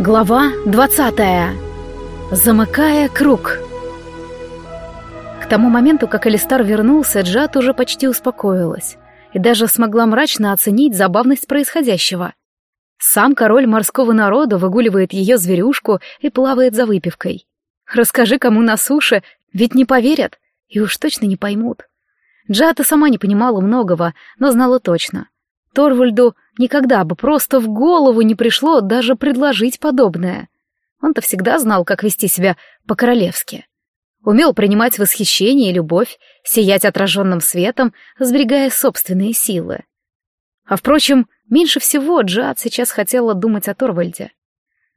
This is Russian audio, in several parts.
Глава 20. Замыкая круг. К тому моменту, как Алистар вернулся, Джад уже почти успокоилась и даже смогла мрачно оценить забавность происходящего. Сам король морского народа выгуливает ее зверюшку и плавает за выпивкой. Расскажи кому на суше, ведь не поверят и уж точно не поймут. Джата сама не понимала многого, но знала точно. Торвальду никогда бы просто в голову не пришло даже предложить подобное. Он-то всегда знал, как вести себя по-королевски. Умел принимать восхищение и любовь, сиять отраженным светом, сберегая собственные силы. А впрочем, меньше всего Джад сейчас хотела думать о Торвальде.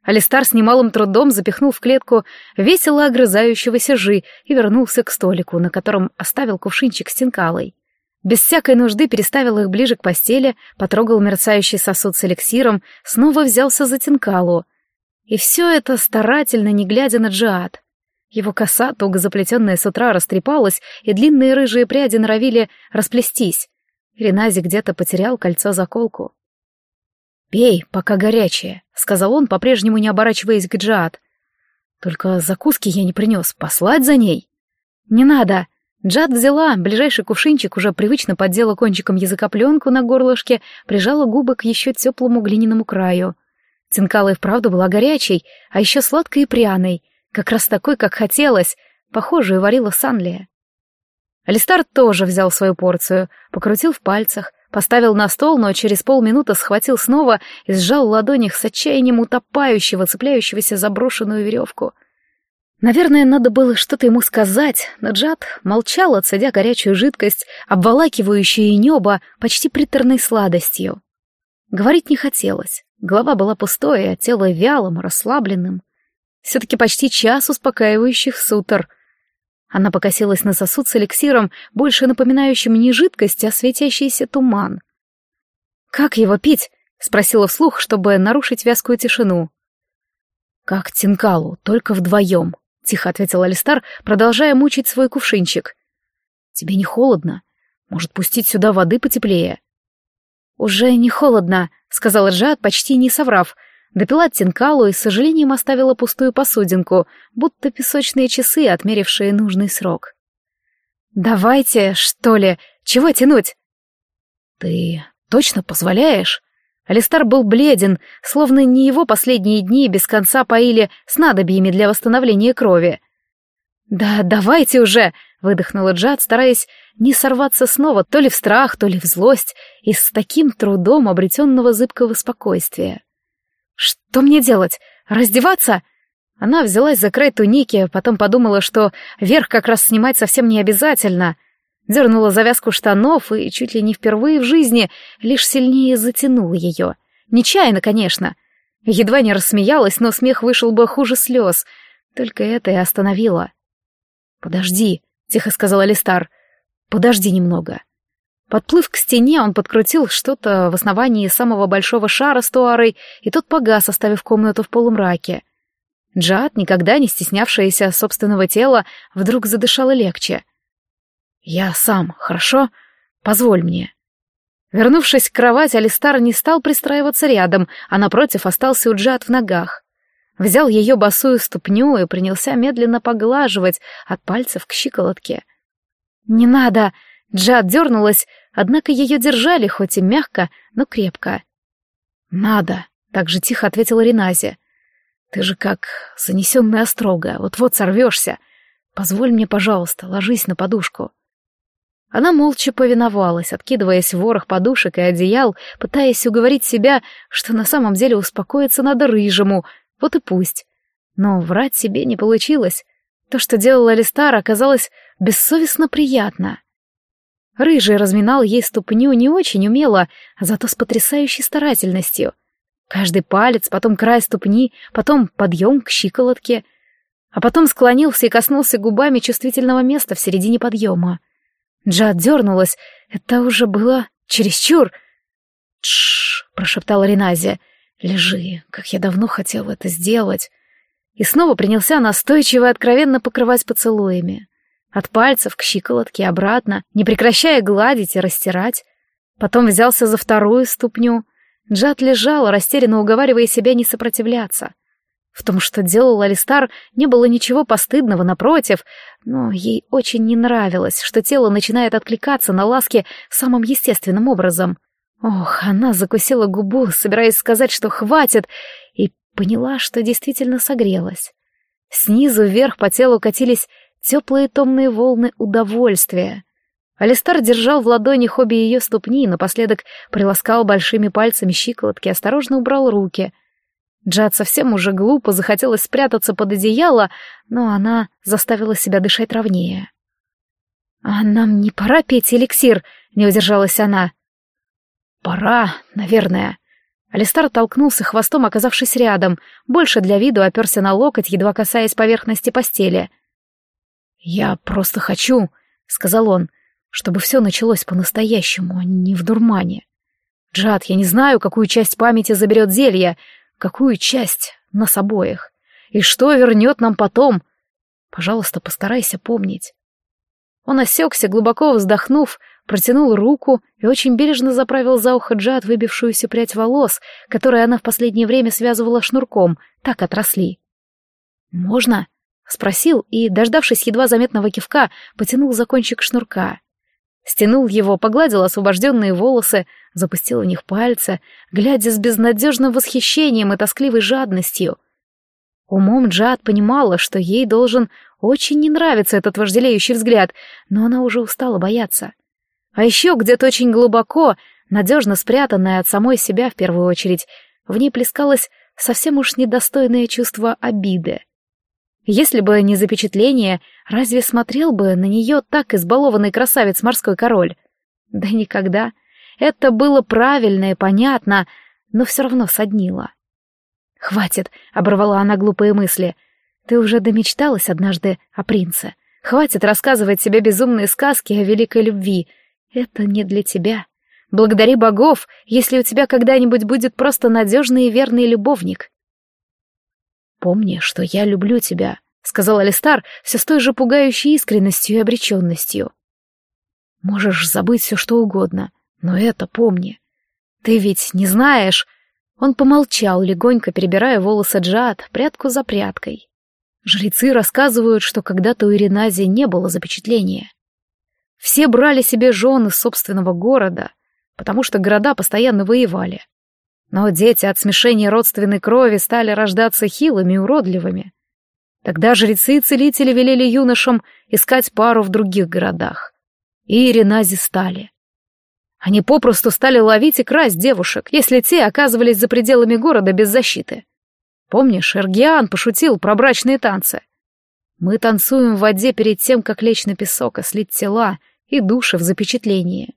Алистар с немалым трудом запихнул в клетку весело огрызающегося Жи и вернулся к столику, на котором оставил кувшинчик с тинкалой. Без всякой нужды переставил их ближе к постели, потрогал мерцающий сосуд с эликсиром, снова взялся за тинкалу. И все это старательно, не глядя на Джиад. Его коса, туго заплетенная с утра, растрепалась, и длинные рыжие пряди норовили расплестись. Ренази где-то потерял кольцо-заколку. «Пей, пока горячее», — сказал он, по-прежнему не оборачиваясь к Джиад. «Только закуски я не принес. Послать за ней?» «Не надо», Джад взяла ближайший кувшинчик, уже привычно поддела кончиком языка пленку на горлышке, прижала губы к еще теплому глиняному краю. Тинкала и вправду была горячей, а еще сладкой и пряной, как раз такой, как хотелось, похожую варила Санлия. Алистар тоже взял свою порцию, покрутил в пальцах, поставил на стол, но через полминуты схватил снова и сжал в ладонях с отчаянием утопающего, цепляющегося за брошенную веревку — Наверное, надо было что-то ему сказать, но Джад молчал, отсадя горячую жидкость, обволакивающую небо почти приторной сладостью. Говорить не хотелось. Голова была пустой, а тело вялым, расслабленным. Все-таки почти час успокаивающих сутр. Она покосилась на сосуд с эликсиром, больше напоминающим не жидкость, а светящийся туман. «Как его пить?» — спросила вслух, чтобы нарушить вязкую тишину. «Как Тинкалу, только вдвоем», — тихо ответил Алистар, продолжая мучить свой кувшинчик. «Тебе не холодно? Может, пустить сюда воды потеплее?» «Уже не холодно», — сказала Джад, почти не соврав. Допила тинкалу и с сожалением оставила пустую посудинку, будто песочные часы, отмерившие нужный срок. «Давайте, что ли, чего тянуть?» «Ты точно позволяешь?» Алистар был бледен, словно не его последние дни без конца поили снадобьями для восстановления крови. «Да давайте уже!» — выдохнула Джад, стараясь не сорваться снова то ли в страх, то ли в злость, и с таким трудом обретенного зыбкого спокойствия. «Что мне делать? Раздеваться?» Она взялась за край туники, потом подумала, что верх как раз снимать совсем не обязательно, Дернула завязку штанов и чуть ли не впервые в жизни лишь сильнее затянула ее. Нечаянно, конечно. Едва не рассмеялась, но смех вышел бы хуже слез. Только это и остановило. «Подожди», — тихо сказал Алистар. «Подожди немного». Подплыв к стене, он подкрутил что-то в основании самого большого шара с туарой, и тот погас, оставив комнату в полумраке. Джад, никогда не стеснявшаяся собственного тела, вдруг задышала легче — «Я сам, хорошо? Позволь мне». Вернувшись к кровати, Алистар не стал пристраиваться рядом, а напротив остался у Джад в ногах. Взял ее босую ступню и принялся медленно поглаживать от пальцев к щиколотке. «Не надо!» Джад дернулась, однако ее держали, хоть и мягко, но крепко. «Надо!» — так же тихо ответила Ренази. «Ты же как занесенная острога, вот-вот сорвешься. Позволь мне, пожалуйста, ложись на подушку». Она молча повиновалась, откидываясь в ворох подушек и одеял, пытаясь уговорить себя, что на самом деле успокоиться надо рыжему, вот и пусть. Но врать себе не получилось. То, что делал Алистар, оказалось бессовестно приятно. Рыжий разминал ей ступню не очень умело, а зато с потрясающей старательностью. Каждый палец, потом край ступни, потом подъем к щиколотке, а потом склонился и коснулся губами чувствительного места в середине подъема. Джад дернулась. Это уже было чересчур. «Тш!» — прошептала Риназия. «Лежи, как я давно хотел это сделать». И снова принялся настойчиво и откровенно покрывать поцелуями. От пальцев к щиколотке обратно, не прекращая гладить и растирать. Потом взялся за вторую ступню. Джад лежала, растерянно уговаривая себя не сопротивляться. В том, что делал Алистар, не было ничего постыдного, напротив, но ей очень не нравилось, что тело начинает откликаться на ласки самым естественным образом. Ох, она закусила губу, собираясь сказать, что хватит, и поняла, что действительно согрелась. Снизу вверх по телу катились теплые томные волны удовольствия. Алистар держал в ладони обе ее ступни и напоследок приласкал большими пальцами щиколотки, осторожно убрал руки — Джад совсем уже глупо захотелось спрятаться под одеяло, но она заставила себя дышать ровнее. «А нам не пора пить эликсир?» — не удержалась она. «Пора, наверное». Алистар толкнулся хвостом, оказавшись рядом, больше для виду оперся на локоть, едва касаясь поверхности постели. «Я просто хочу», — сказал он, — «чтобы все началось по-настоящему, а не в дурмане. Джад, я не знаю, какую часть памяти заберет зелье, Какую часть? Нас обоих. И что вернет нам потом? Пожалуйста, постарайся помнить. Он осекся, глубоко вздохнув, протянул руку и очень бережно заправил за ухо Джад выбившуюся прядь волос, которые она в последнее время связывала шнурком, так отросли. «Можно?» — спросил и, дождавшись едва заметного кивка, потянул за кончик шнурка. Стянул его, погладил освобожденные волосы, запустил в них пальцы, глядя с безнадежным восхищением и тоскливой жадностью. Умом Джад понимала, что ей должен очень не нравиться этот вожделеющий взгляд, но она уже устала бояться. А еще где-то очень глубоко, надежно спрятанная от самой себя в первую очередь, в ней плескалось совсем уж недостойное чувство обиды. Если бы не запечатление, разве смотрел бы на нее так избалованный красавец морской король? Да никогда. Это было правильно и понятно, но все равно соднило. «Хватит», — оборвала она глупые мысли. «Ты уже домечталась однажды о принце. Хватит рассказывать себе безумные сказки о великой любви. Это не для тебя. Благодари богов, если у тебя когда-нибудь будет просто надежный и верный любовник. «Помни, что я люблю тебя», — сказал Алистар все с той же пугающей искренностью и обреченностью. «Можешь забыть все, что угодно, но это помни. Ты ведь не знаешь...» Он помолчал, легонько перебирая волосы Джад прядку за прядкой. Жрецы рассказывают, что когда-то у Иринази не было запечатления. Все брали себе жены собственного города, потому что города постоянно воевали. Но дети от смешения родственной крови стали рождаться хилыми и уродливыми. Тогда жрецы и целители велели юношам искать пару в других городах. И Иренази стали. Они попросту стали ловить и красть девушек, если те оказывались за пределами города без защиты. Помнишь, Эргиан пошутил про брачные танцы? Мы танцуем в воде перед тем, как лечь на песок и слить тела и души в запечатлении.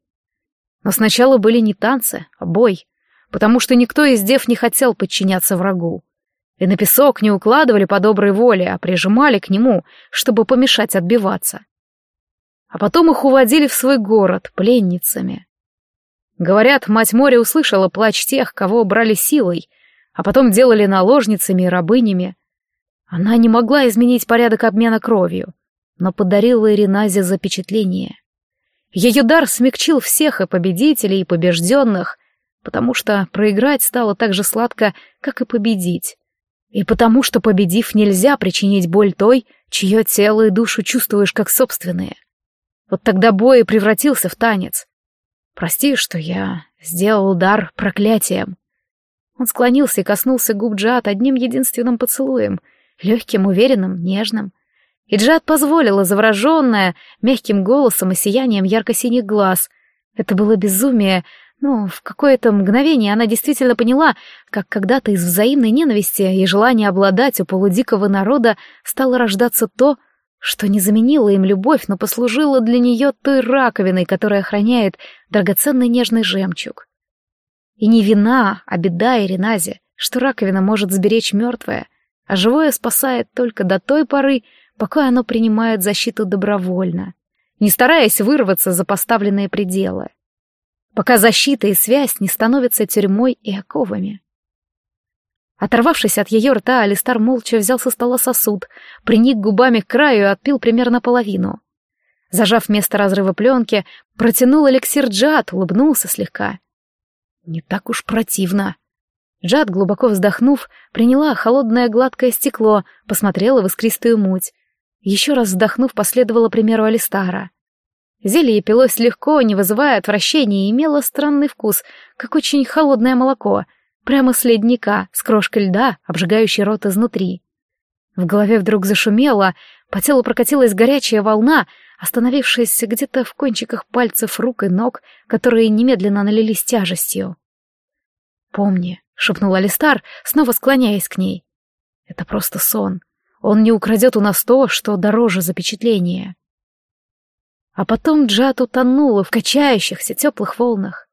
Но сначала были не танцы, а бой потому что никто из дев не хотел подчиняться врагу. И на песок не укладывали по доброй воле, а прижимали к нему, чтобы помешать отбиваться. А потом их уводили в свой город пленницами. Говорят, мать моря услышала плач тех, кого брали силой, а потом делали наложницами и рабынями. Она не могла изменить порядок обмена кровью, но подарила Ириназе запечатление. Ее дар смягчил всех и победителей, и побежденных, потому что проиграть стало так же сладко, как и победить. И потому что, победив, нельзя причинить боль той, чье тело и душу чувствуешь как собственные. Вот тогда бой превратился в танец. Прости, что я сделал удар проклятием. Он склонился и коснулся губ Джад одним единственным поцелуем, легким, уверенным, нежным. И Джад позволила, завороженная, мягким голосом и сиянием ярко-синих глаз. Это было безумие, ну, в какое-то мгновение она действительно поняла, как когда-то из взаимной ненависти и желания обладать у полудикого народа стало рождаться то, что не заменило им любовь, но послужило для нее той раковиной, которая охраняет драгоценный нежный жемчуг. И не вина, а беда Ириназе, что раковина может сберечь мертвое, а живое спасает только до той поры, пока оно принимает защиту добровольно, не стараясь вырваться за поставленные пределы пока защита и связь не становятся тюрьмой и оковами. Оторвавшись от ее рта, Алистар молча взял со стола сосуд, приник губами к краю и отпил примерно половину. Зажав место разрыва пленки, протянул эликсир Джад, улыбнулся слегка. «Не так уж противно». Джад, глубоко вздохнув, приняла холодное гладкое стекло, посмотрела в искристую муть. Еще раз вздохнув, последовала примеру Алистара. Зелье пилось легко, не вызывая отвращения, и имело странный вкус, как очень холодное молоко, прямо с ледника, с крошкой льда, обжигающей рот изнутри. В голове вдруг зашумело, по телу прокатилась горячая волна, остановившаяся где-то в кончиках пальцев рук и ног, которые немедленно налились тяжестью. «Помни», — шепнул Алистар, снова склоняясь к ней. «Это просто сон. Он не украдет у нас то, что дороже запечатления». А потом Джат утонула в качающихся теплых волнах.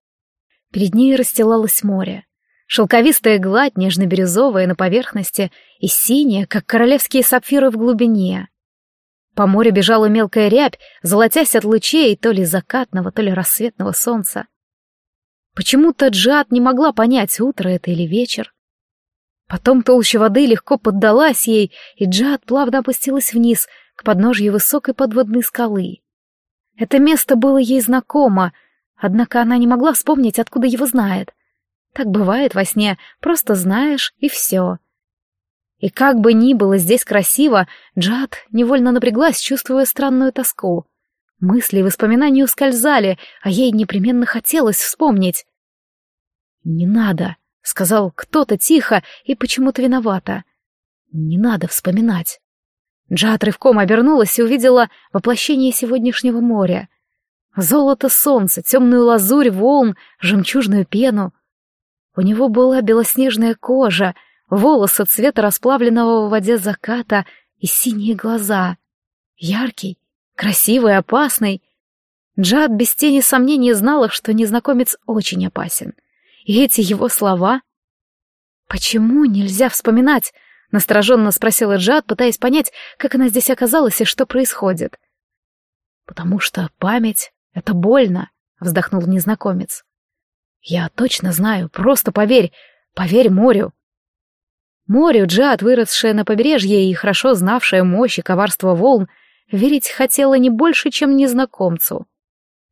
Перед ней расстилалось море. Шелковистая гладь, нежно-бирюзовая на поверхности и синяя, как королевские сапфиры в глубине. По морю бежала мелкая рябь, золотясь от лучей то ли закатного, то ли рассветного солнца. Почему-то Джад не могла понять, утро это или вечер. Потом толща воды легко поддалась ей, и Джад плавно опустилась вниз, к подножью высокой подводной скалы. Это место было ей знакомо, однако она не могла вспомнить, откуда его знает. Так бывает во сне, просто знаешь, и все. И как бы ни было здесь красиво, Джад невольно напряглась, чувствуя странную тоску. Мысли и воспоминания ускользали, а ей непременно хотелось вспомнить. «Не надо», — сказал кто-то тихо и почему-то виновато. «Не надо вспоминать». Джад рывком обернулась и увидела воплощение сегодняшнего моря. Золото солнца, темную лазурь волн, жемчужную пену. У него была белоснежная кожа, волосы цвета расплавленного в воде заката и синие глаза. Яркий, красивый, опасный. Джад без тени сомнений знала, что незнакомец очень опасен. И эти его слова... Почему нельзя вспоминать? Настороженно спросила Джад, пытаясь понять, как она здесь оказалась и что происходит. «Потому что память — это больно», — вздохнул незнакомец. «Я точно знаю, просто поверь, поверь морю». Морю Джад, выросшая на побережье и хорошо знавшая мощь и коварство волн, верить хотела не больше, чем незнакомцу.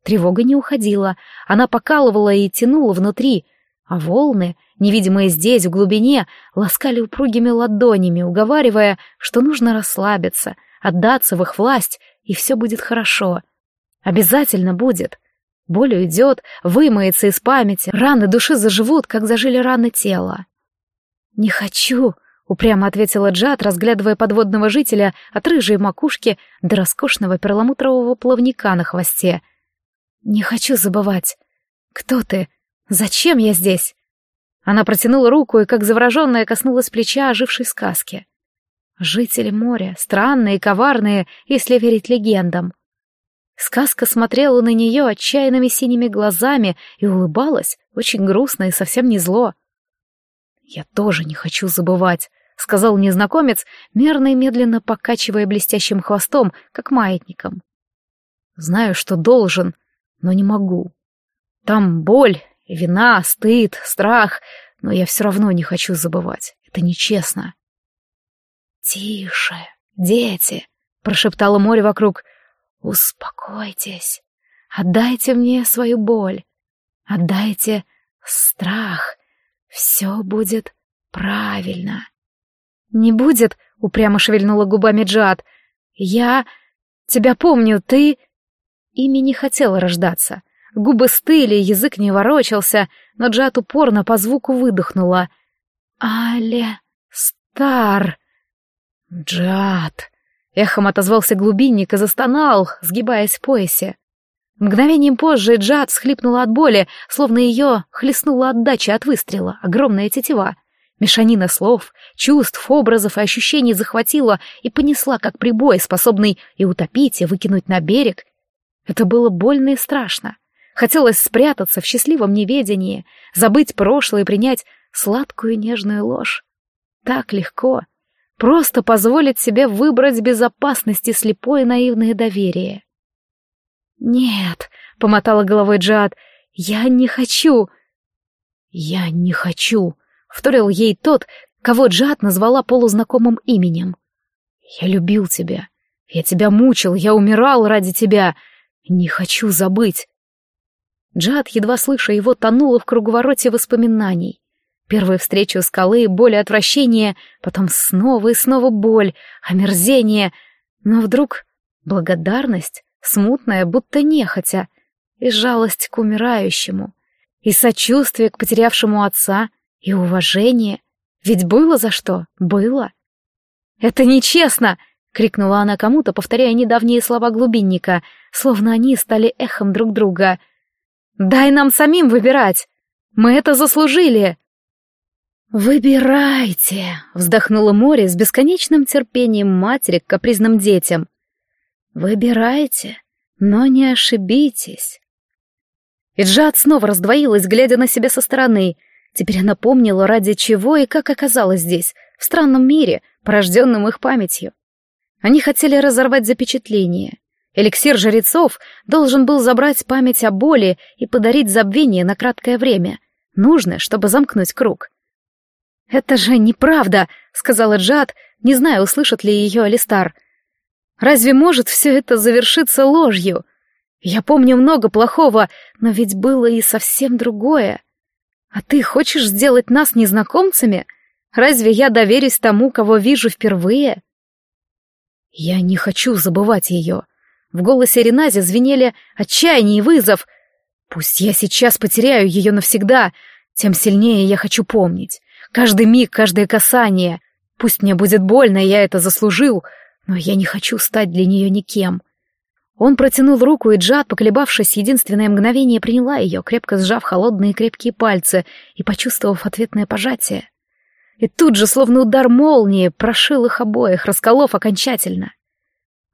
Тревога не уходила, она покалывала и тянула внутри, а волны, невидимые здесь, в глубине, ласкали упругими ладонями, уговаривая, что нужно расслабиться, отдаться в их власть, и все будет хорошо. Обязательно будет. Боль уйдет, вымоется из памяти, раны души заживут, как зажили раны тела. «Не хочу», — упрямо ответила Джад, разглядывая подводного жителя от рыжей макушки до роскошного перламутрового плавника на хвосте. «Не хочу забывать. Кто ты? Зачем я здесь?» Она протянула руку и, как завороженная, коснулась плеча ожившей сказки. Жители моря, странные и коварные, если верить легендам. Сказка смотрела на нее отчаянными синими глазами и улыбалась, очень грустно и совсем не зло. «Я тоже не хочу забывать», — сказал незнакомец, мерно и медленно покачивая блестящим хвостом, как маятником. «Знаю, что должен, но не могу. Там боль Вина, стыд, страх, но я все равно не хочу забывать. Это нечестно. «Тише, дети!» — прошептало море вокруг. «Успокойтесь. Отдайте мне свою боль. Отдайте страх. Все будет правильно». «Не будет?» — упрямо шевельнула губами Джад. «Я... тебя помню, ты...» Ими не хотела рождаться. Губы стыли, язык не ворочался, но Джад упорно по звуку выдохнула. «Але... Стар...» «Джад...» Эхом отозвался глубинник и застонал, сгибаясь в поясе. Мгновением позже Джад всхлипнула от боли, словно ее хлестнула отдача от выстрела, огромная тетива. Мешанина слов, чувств, образов и ощущений захватила и понесла, как прибой, способный и утопить, и выкинуть на берег. Это было больно и страшно. Хотелось спрятаться в счастливом неведении, забыть прошлое и принять сладкую нежную ложь. Так легко. Просто позволить себе выбрать безопасность и слепое наивное доверие. «Нет», — помотала головой Джад, — «я не хочу». «Я не хочу», — вторил ей тот, кого Джад назвала полузнакомым именем. «Я любил тебя. Я тебя мучил, я умирал ради тебя. Не хочу забыть. Джад, едва слыша его, тонула в круговороте воспоминаний. Первую встречу скалы, боль и отвращение, потом снова и снова боль, омерзение. Но вдруг благодарность, смутная, будто нехотя, и жалость к умирающему, и сочувствие к потерявшему отца, и уважение. Ведь было за что, было. «Это нечестно!» — крикнула она кому-то, повторяя недавние слова глубинника, словно они стали эхом друг друга. «Дай нам самим выбирать! Мы это заслужили!» «Выбирайте!» — вздохнула море с бесконечным терпением матери к капризным детям. «Выбирайте, но не ошибитесь!» И Джад снова раздвоилась, глядя на себя со стороны. Теперь она помнила, ради чего и как оказалась здесь, в странном мире, порожденном их памятью. Они хотели разорвать запечатление. Эликсир жрецов должен был забрать память о боли и подарить забвение на краткое время, нужное, чтобы замкнуть круг. «Это же неправда», — сказала Джад, не зная, услышит ли ее Алистар. «Разве может все это завершиться ложью?» Я помню много плохого, но ведь было и совсем другое. А ты хочешь сделать нас незнакомцами? Разве я доверюсь тому, кого вижу впервые? Я не хочу забывать ее. В голосе Ренази звенели отчаяние и вызов. Пусть я сейчас потеряю ее навсегда, тем сильнее я хочу помнить. Каждый миг, каждое касание. Пусть мне будет больно, я это заслужил, но я не хочу стать для нее никем. Он протянул руку, и Джад, поколебавшись единственное мгновение, приняла ее, крепко сжав холодные крепкие пальцы и почувствовав ответное пожатие. И тут же, словно удар молнии, прошил их обоих, расколов окончательно.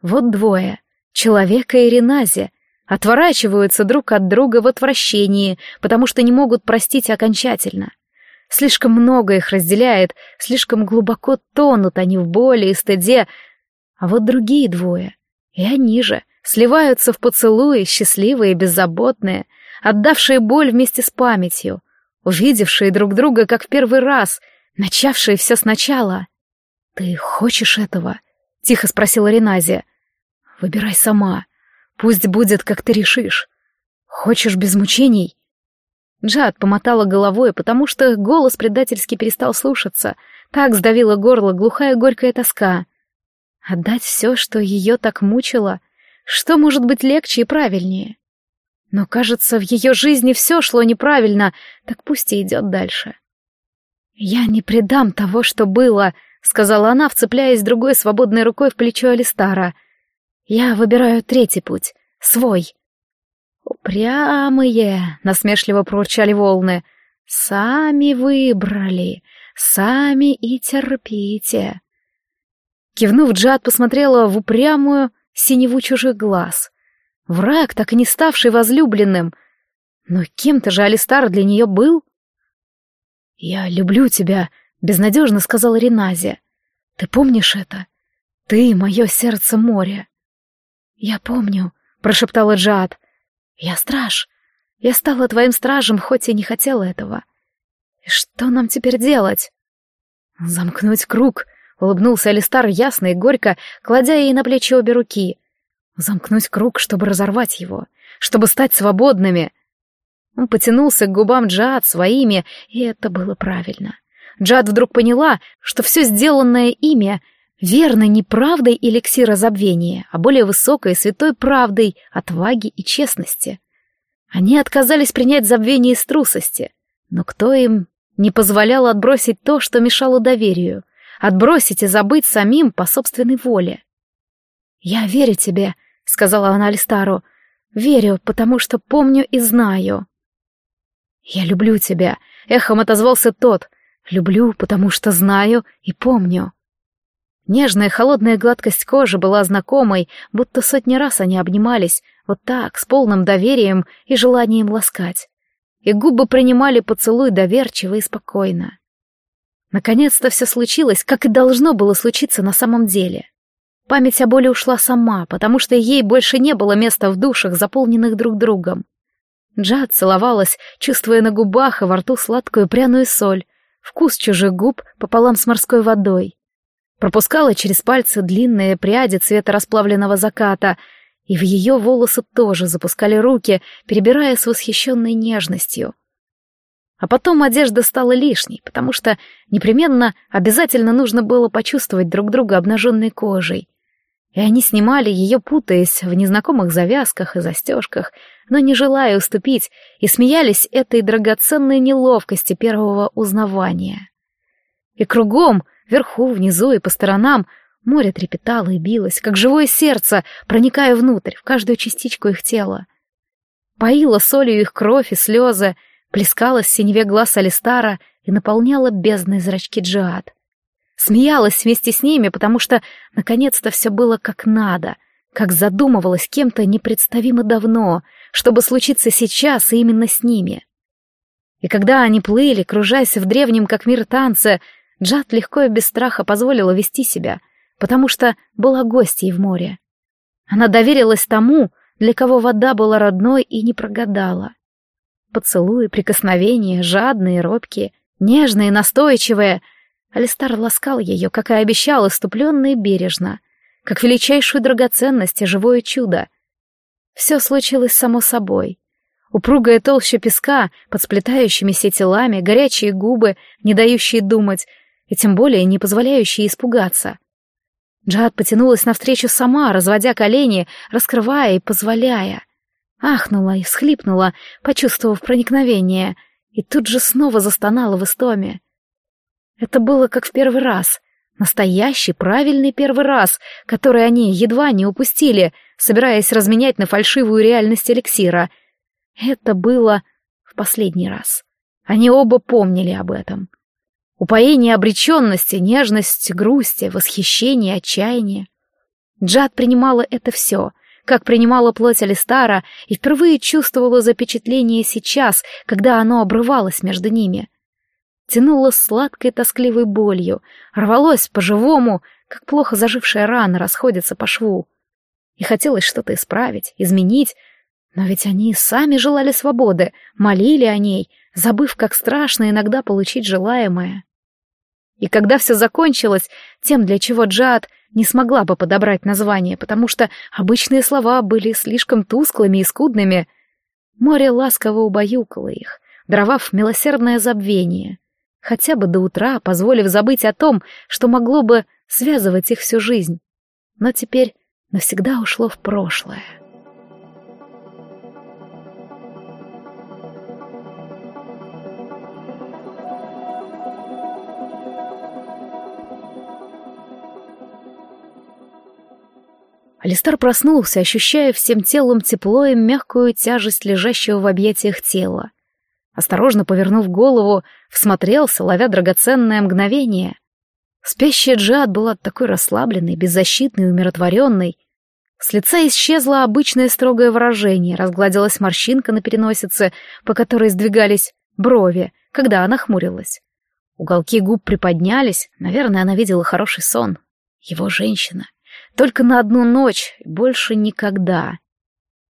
Вот двое, человека и Ренази, отворачиваются друг от друга в отвращении, потому что не могут простить окончательно. Слишком много их разделяет, слишком глубоко тонут они в боли и стыде, а вот другие двое, и они же, сливаются в поцелуи, счастливые и беззаботные, отдавшие боль вместе с памятью, увидевшие друг друга как в первый раз, начавшие все сначала. «Ты хочешь этого?» — тихо спросила Реназия. «Выбирай сама. Пусть будет, как ты решишь. Хочешь без мучений?» Джад помотала головой, потому что голос предательски перестал слушаться. Так сдавила горло глухая горькая тоска. Отдать все, что ее так мучило, что может быть легче и правильнее? Но, кажется, в ее жизни все шло неправильно, так пусть и идет дальше. «Я не предам того, что было», — сказала она, вцепляясь другой свободной рукой в плечо Алистара. «Я выбираю третий путь, свой». «Упрямые», — насмешливо проурчали волны, — «сами выбрали, сами и терпите». Кивнув, Джад посмотрела в упрямую, синеву чужих глаз. Враг, так и не ставший возлюбленным. Но кем-то же Алистар для нее был. «Я люблю тебя», — безнадежно сказала Риназия. «Ты помнишь это? Ты — мое сердце море». «Я помню», — прошептала Джад. «Я страж. Я стала твоим стражем, хоть и не хотела этого. И что нам теперь делать?» «Замкнуть круг», Улыбнулся Алистар ясно и горько, кладя ей на плечи обе руки. Замкнуть круг, чтобы разорвать его, чтобы стать свободными. Он потянулся к губам Джад своими, и это было правильно. Джад вдруг поняла, что все сделанное ими верно не правдой эликсира забвения, а более высокой святой правдой отваги и честности. Они отказались принять забвение из трусости, но кто им не позволял отбросить то, что мешало доверию, отбросить и забыть самим по собственной воле. «Я верю тебе», — сказала она Алистару. «Верю, потому что помню и знаю». «Я люблю тебя», — эхом отозвался тот. «Люблю, потому что знаю и помню». Нежная холодная гладкость кожи была знакомой, будто сотни раз они обнимались, вот так, с полным доверием и желанием ласкать. И губы принимали поцелуй доверчиво и спокойно. Наконец-то все случилось, как и должно было случиться на самом деле. Память о боли ушла сама, потому что ей больше не было места в душах, заполненных друг другом. Джад целовалась, чувствуя на губах и во рту сладкую пряную соль, вкус чужих губ пополам с морской водой. Пропускала через пальцы длинные пряди цвета расплавленного заката, и в ее волосы тоже запускали руки, перебирая с восхищенной нежностью. А потом одежда стала лишней, потому что непременно обязательно нужно было почувствовать друг друга обнаженной кожей. И они снимали ее, путаясь в незнакомых завязках и застежках, но не желая уступить, и смеялись этой драгоценной неловкости первого узнавания. И кругом, вверху, внизу и по сторонам, море трепетало и билось, как живое сердце, проникая внутрь, в каждую частичку их тела. Поила солью их кровь и слезы, плескалась в синеве глаз Алистара и наполняла бездной зрачки Джиад. Смеялась вместе с ними, потому что наконец-то все было как надо, как задумывалась кем-то непредставимо давно, чтобы случиться сейчас и именно с ними. И когда они плыли, кружась в древнем как мир танце, Джад легко и без страха позволила вести себя, потому что была гостьей в море. Она доверилась тому, для кого вода была родной и не прогадала. Поцелуи, прикосновения, жадные, робкие, нежные, настойчивые. Алистар ласкал ее, как и обещал, иступленно и бережно, как величайшую драгоценность и живое чудо. Все случилось само собой. Упругая толща песка под сплетающимися телами, горячие губы, не дающие думать, и тем более не позволяющие испугаться. Джад потянулась навстречу сама, разводя колени, раскрывая и позволяя. Ахнула и всхлипнула, почувствовав проникновение, и тут же снова застонала в истоме. Это было как в первый раз. Настоящий, правильный первый раз, который они едва не упустили, собираясь разменять на фальшивую реальность эликсира. Это было в последний раз. Они оба помнили об этом. Упоение обреченности, нежность, грусти, восхищение, отчаяние. Джад принимала это все, как принимала плоть Алистара, и впервые чувствовала запечатление сейчас, когда оно обрывалось между ними. Тянуло сладкой тоскливой болью, рвалось по-живому, как плохо зажившая рана расходится по шву. И хотелось что-то исправить, изменить, но ведь они сами желали свободы, молили о ней, забыв, как страшно иногда получить желаемое. И когда все закончилось, тем, для чего Джад не смогла бы подобрать название, потому что обычные слова были слишком тусклыми и скудными. Море ласково убаюкало их, даровав милосердное забвение, хотя бы до утра, позволив забыть о том, что могло бы связывать их всю жизнь. Но теперь навсегда ушло в прошлое. Алистар проснулся, ощущая всем телом тепло и мягкую тяжесть лежащего в объятиях тела. Осторожно повернув голову, всмотрелся, ловя драгоценное мгновение. Спящая Джад была такой расслабленной, беззащитной, и умиротворенной. С лица исчезло обычное строгое выражение, разгладилась морщинка на переносице, по которой сдвигались брови, когда она хмурилась. Уголки губ приподнялись, наверное, она видела хороший сон. Его женщина. Только на одну ночь, больше никогда.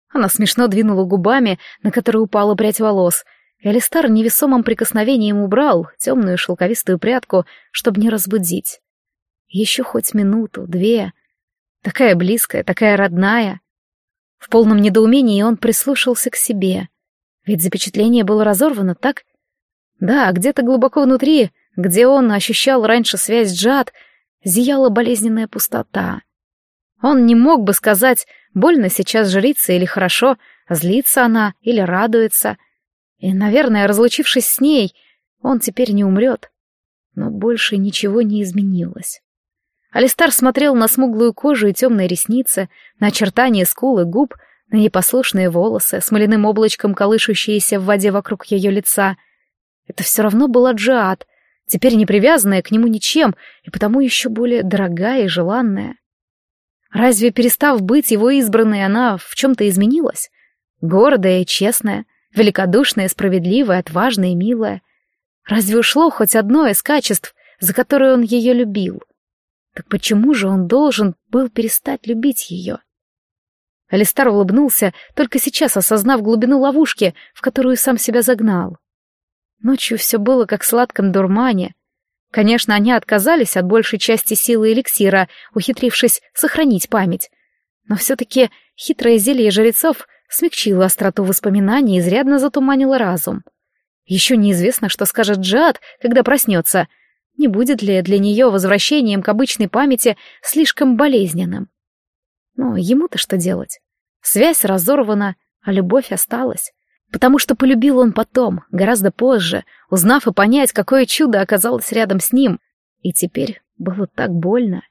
Она смешно двинула губами, на которые упала прядь волос, и Алистар невесомым прикосновением убрал темную шелковистую прядку, чтобы не разбудить. Еще хоть минуту, две. Такая близкая, такая родная. В полном недоумении он прислушался к себе. Ведь запечатление было разорвано, так? Да, где-то глубоко внутри, где он ощущал раньше связь с Джад, зияла болезненная пустота. Он не мог бы сказать, больно сейчас жрица или хорошо, злится она или радуется. И, наверное, разлучившись с ней, он теперь не умрет. Но больше ничего не изменилось. Алистар смотрел на смуглую кожу и темные ресницы, на очертания скул и губ, на непослушные волосы, смоляным облачком колышущиеся в воде вокруг ее лица. Это все равно была Джиад, теперь не привязанная к нему ничем, и потому еще более дорогая и желанная. Разве, перестав быть его избранной, она в чем-то изменилась? Гордая и честная, великодушная, справедливая, отважная и милая. Разве ушло хоть одно из качеств, за которые он ее любил? Так почему же он должен был перестать любить ее? Алистар улыбнулся, только сейчас осознав глубину ловушки, в которую сам себя загнал. Ночью все было как в сладком дурмане, Конечно, они отказались от большей части силы эликсира, ухитрившись сохранить память. Но все-таки хитрое зелье жрецов смягчило остроту воспоминаний и изрядно затуманило разум. Еще неизвестно, что скажет Джад, когда проснется. Не будет ли для нее возвращением к обычной памяти слишком болезненным? Но ему-то что делать? Связь разорвана, а любовь осталась. Потому что полюбил он потом, гораздо позже, узнав и понять, какое чудо оказалось рядом с ним. И теперь было так больно.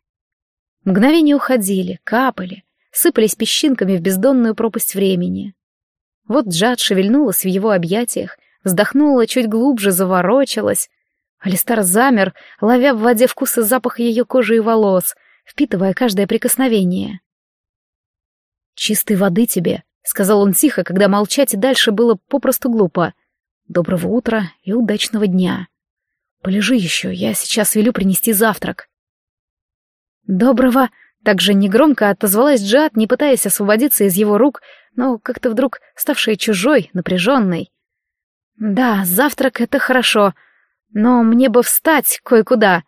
Мгновения уходили, капали, сыпались песчинками в бездонную пропасть времени. Вот Джад шевельнулась в его объятиях, вздохнула чуть глубже, заворочилась. Алистар замер, ловя в воде вкус и запах ее кожи и волос, впитывая каждое прикосновение. «Чистой воды тебе», — сказал он тихо, когда молчать и дальше было попросту глупо. «Доброго утра и удачного дня. Полежи еще, я сейчас велю принести завтрак». «Доброго!» — также негромко отозвалась Джад, не пытаясь освободиться из его рук, но как-то вдруг ставшая чужой, напряженной. «Да, завтрак — это хорошо, но мне бы встать кое-куда».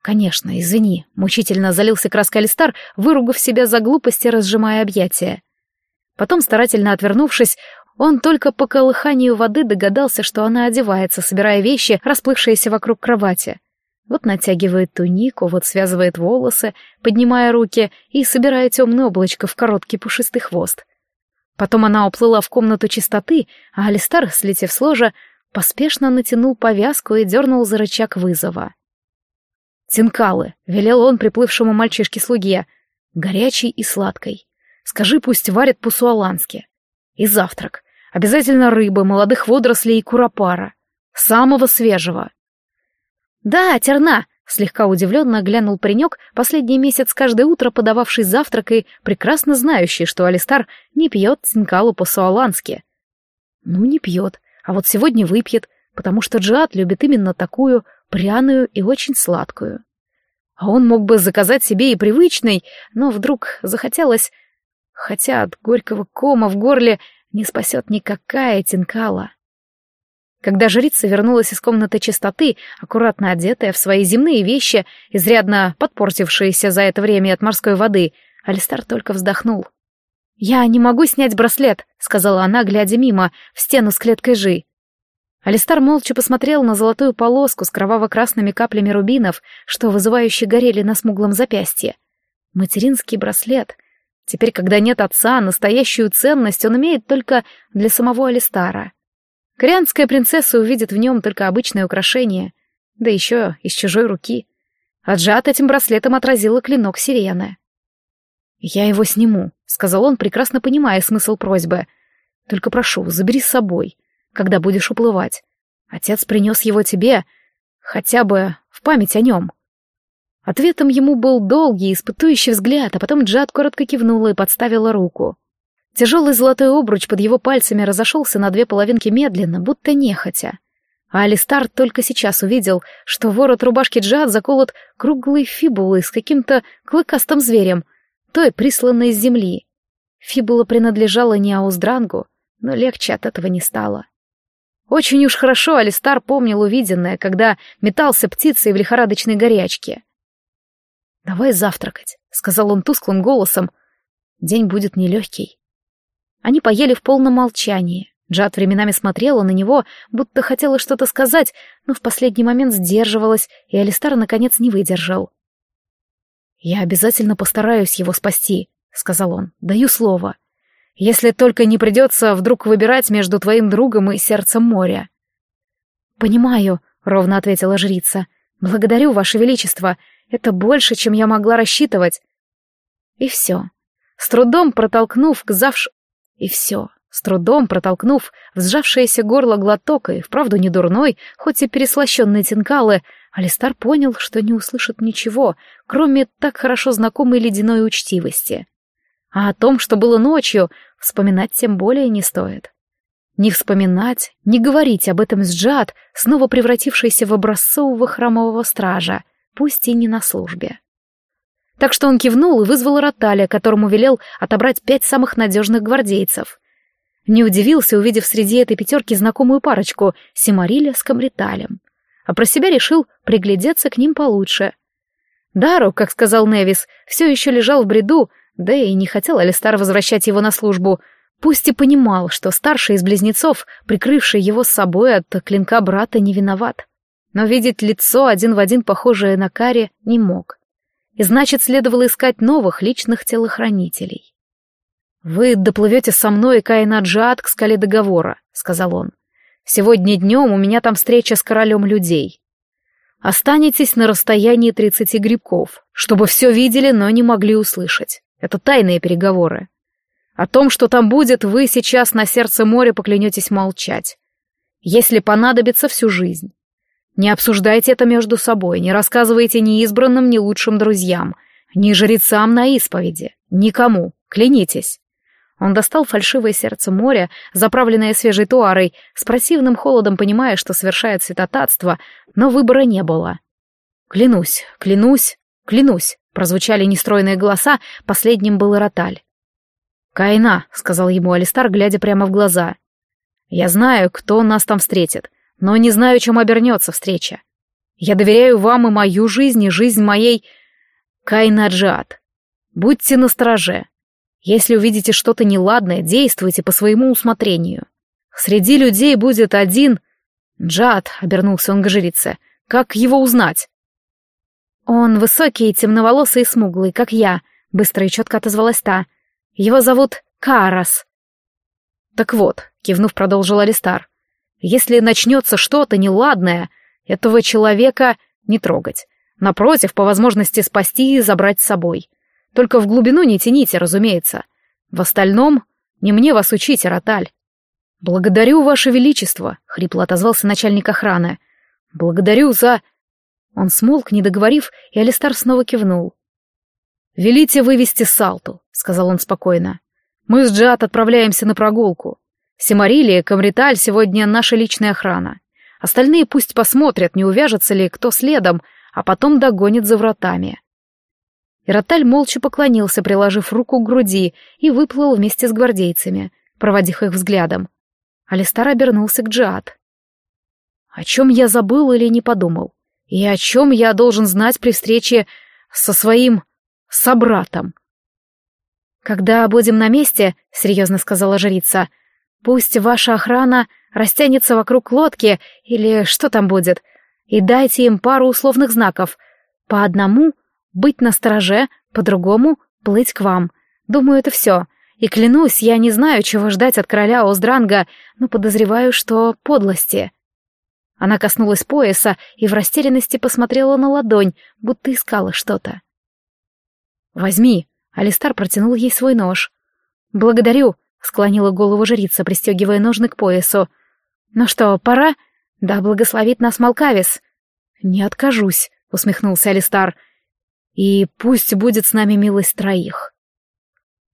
«Конечно, извини», — мучительно залился краской Алистар, выругав себя за глупости, разжимая объятия. Потом, старательно отвернувшись, он только по колыханию воды догадался, что она одевается, собирая вещи, расплывшиеся вокруг кровати. Вот натягивает тунику, вот связывает волосы, поднимая руки и собирая темное облачко в короткий пушистый хвост. Потом она уплыла в комнату чистоты, а Алистар, слетев с ложа, поспешно натянул повязку и дернул за рычаг вызова. «Тинкалы», — велел он приплывшему мальчишке-слуге, — «горячий и сладкой. Скажи, пусть варят по-суалански. И завтрак. Обязательно рыбы, молодых водорослей и куропара. Самого свежего». «Да, терна», — слегка удивленно глянул паренек, последний месяц каждое утро подававший завтрак и прекрасно знающий, что Алистар не пьет тинкалу по-суалански. «Ну, не пьет, а вот сегодня выпьет, потому что Джиат любит именно такую пряную и очень сладкую. А он мог бы заказать себе и привычный, но вдруг захотелось... Хотя от горького кома в горле не спасет никакая тинкала. Когда жрица вернулась из комнаты чистоты, аккуратно одетая в свои земные вещи, изрядно подпортившиеся за это время от морской воды, Алистар только вздохнул. «Я не могу снять браслет», — сказала она, глядя мимо, в стену с клеткой жи. Алистар молча посмотрел на золотую полоску с кроваво-красными каплями рубинов, что вызывающе горели на смуглом запястье. Материнский браслет. Теперь, когда нет отца, настоящую ценность он имеет только для самого Алистара. Корианская принцесса увидит в нем только обычное украшение, да еще из чужой руки. Аджат этим браслетом отразила клинок сирены. «Я его сниму», — сказал он, прекрасно понимая смысл просьбы. «Только прошу, забери с собой когда будешь уплывать. Отец принес его тебе, хотя бы в память о нем. Ответом ему был долгий, испытующий взгляд, а потом Джад коротко кивнула и подставила руку. Тяжелый золотой обруч под его пальцами разошелся на две половинки медленно, будто нехотя. А Алистар только сейчас увидел, что ворот рубашки Джад заколот круглой фибулой с каким-то клыкастым зверем, той присланной с земли. Фибула принадлежала не Ауздрангу, но легче от этого не стало. Очень уж хорошо Алистар помнил увиденное, когда метался птицей в лихорадочной горячке. «Давай завтракать», — сказал он тусклым голосом. «День будет нелегкий». Они поели в полном молчании. Джад временами смотрела на него, будто хотела что-то сказать, но в последний момент сдерживалась, и Алистар наконец не выдержал. «Я обязательно постараюсь его спасти», — сказал он. «Даю слово. Если только не придется вдруг выбирать между твоим другом и сердцем моря. «Понимаю», — ровно ответила жрица. «Благодарю, Ваше Величество. Это больше, чем я могла рассчитывать». И все. С трудом протолкнув к завш... И все. С трудом протолкнув в сжавшееся горло глоток и, вправду не дурной, хоть и переслащенной тинкалы, Алистар понял, что не услышит ничего, кроме так хорошо знакомой ледяной учтивости. А о том, что было ночью, вспоминать тем более не стоит. Не вспоминать, не говорить об этом с Джад, снова превратившейся в образцового храмового стража, пусть и не на службе. Так что он кивнул и вызвал Роталя, которому велел отобрать пять самых надежных гвардейцев. Не удивился, увидев среди этой пятерки знакомую парочку — Симариля с Камриталем. А про себя решил приглядеться к ним получше. Дару, как сказал Невис, все еще лежал в бреду, да и не хотел Алистар возвращать его на службу, Пусть и понимал, что старший из близнецов, прикрывший его с собой от клинка брата, не виноват. Но видеть лицо один в один похожее на Каре не мог. И значит, следовало искать новых личных телохранителей. «Вы доплывете со мной, Каина Джад, к скале договора», — сказал он. «Сегодня днем у меня там встреча с королем людей. Останетесь на расстоянии тридцати грибков, чтобы все видели, но не могли услышать. Это тайные переговоры. О том, что там будет, вы сейчас на сердце моря поклянетесь молчать. Если понадобится всю жизнь. Не обсуждайте это между собой, не рассказывайте ни избранным, ни лучшим друзьям, ни жрецам на исповеди, никому, клянитесь. Он достал фальшивое сердце моря, заправленное свежей туарой, с противным холодом понимая, что совершает святотатство, но выбора не было. «Клянусь, клянусь, клянусь», — прозвучали нестройные голоса, последним был Роталь. «Кайна», — сказал ему Алистар, глядя прямо в глаза. «Я знаю, кто нас там встретит, но не знаю, чем обернется встреча. Я доверяю вам и мою жизнь, и жизнь моей... Кайна Джад. Будьте настороже. Если увидите что-то неладное, действуйте по своему усмотрению. Среди людей будет один... Джад, — обернулся он к жрице, — как его узнать? Он высокий, темноволосый и смуглый, как я, — быстро и четко отозвалась та. Его зовут Карас. Так вот, — кивнув, продолжил Алистар, — если начнется что-то неладное, этого человека не трогать. Напротив, по возможности спасти и забрать с собой. — только в глубину не тяните, разумеется. В остальном не мне вас учить, Роталь. Благодарю, Ваше Величество, — хрипло отозвался начальник охраны. Благодарю за... Он смолк, не договорив, и Алистар снова кивнул. «Велите вывести Салту», — сказал он спокойно. «Мы с Джад отправляемся на прогулку. Семарили и Камриталь сегодня наша личная охрана. Остальные пусть посмотрят, не увяжется ли кто следом, а потом догонит за вратами. Ироталь молча поклонился, приложив руку к груди, и выплыл вместе с гвардейцами, проводив их взглядом. Алистар обернулся к Джиад. «О чем я забыл или не подумал? И о чем я должен знать при встрече со своим... собратом?» «Когда будем на месте, — серьезно сказала жрица, — пусть ваша охрана растянется вокруг лодки или что там будет, и дайте им пару условных знаков, по одному быть на стороже, по-другому плыть к вам. Думаю, это все. И клянусь, я не знаю, чего ждать от короля Оздранга, но подозреваю, что подлости. Она коснулась пояса и в растерянности посмотрела на ладонь, будто искала что-то. «Возьми», — Алистар протянул ей свой нож. «Благодарю», — склонила голову жрица, пристегивая ножны к поясу. «Ну что, пора? Да благословит нас Малкавис». «Не откажусь», — усмехнулся Алистар, — и пусть будет с нами милость троих.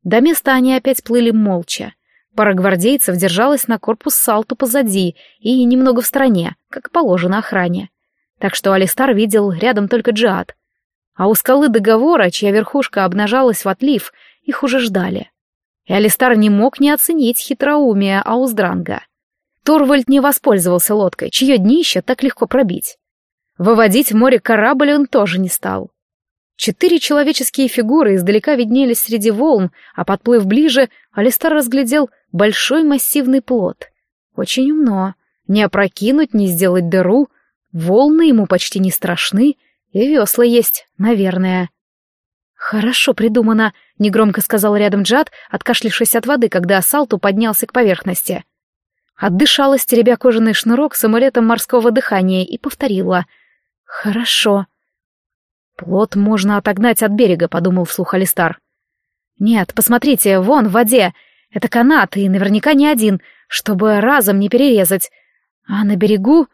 До места они опять плыли молча. Пара гвардейцев держалась на корпус Салту позади и немного в стороне, как положено охране. Так что Алистар видел рядом только Джиад. А у скалы договора, чья верхушка обнажалась в отлив, их уже ждали. И Алистар не мог не оценить хитроумие Ауздранга. Торвальд не воспользовался лодкой, чье днище так легко пробить. Выводить в море корабль он тоже не стал. Четыре человеческие фигуры издалека виднелись среди волн, а подплыв ближе, Алистар разглядел большой массивный плот. Очень умно. Не опрокинуть, не сделать дыру. Волны ему почти не страшны, и весла есть, наверное. «Хорошо придумано», — негромко сказал рядом Джад, откашлившись от воды, когда Асалту поднялся к поверхности. Отдышалась, теребя кожаный шнурок с амулетом морского дыхания, и повторила. «Хорошо». «Плот можно отогнать от берега», — подумал вслух Алистар. «Нет, посмотрите, вон, в воде. Это канат, и наверняка не один, чтобы разом не перерезать. А на берегу...»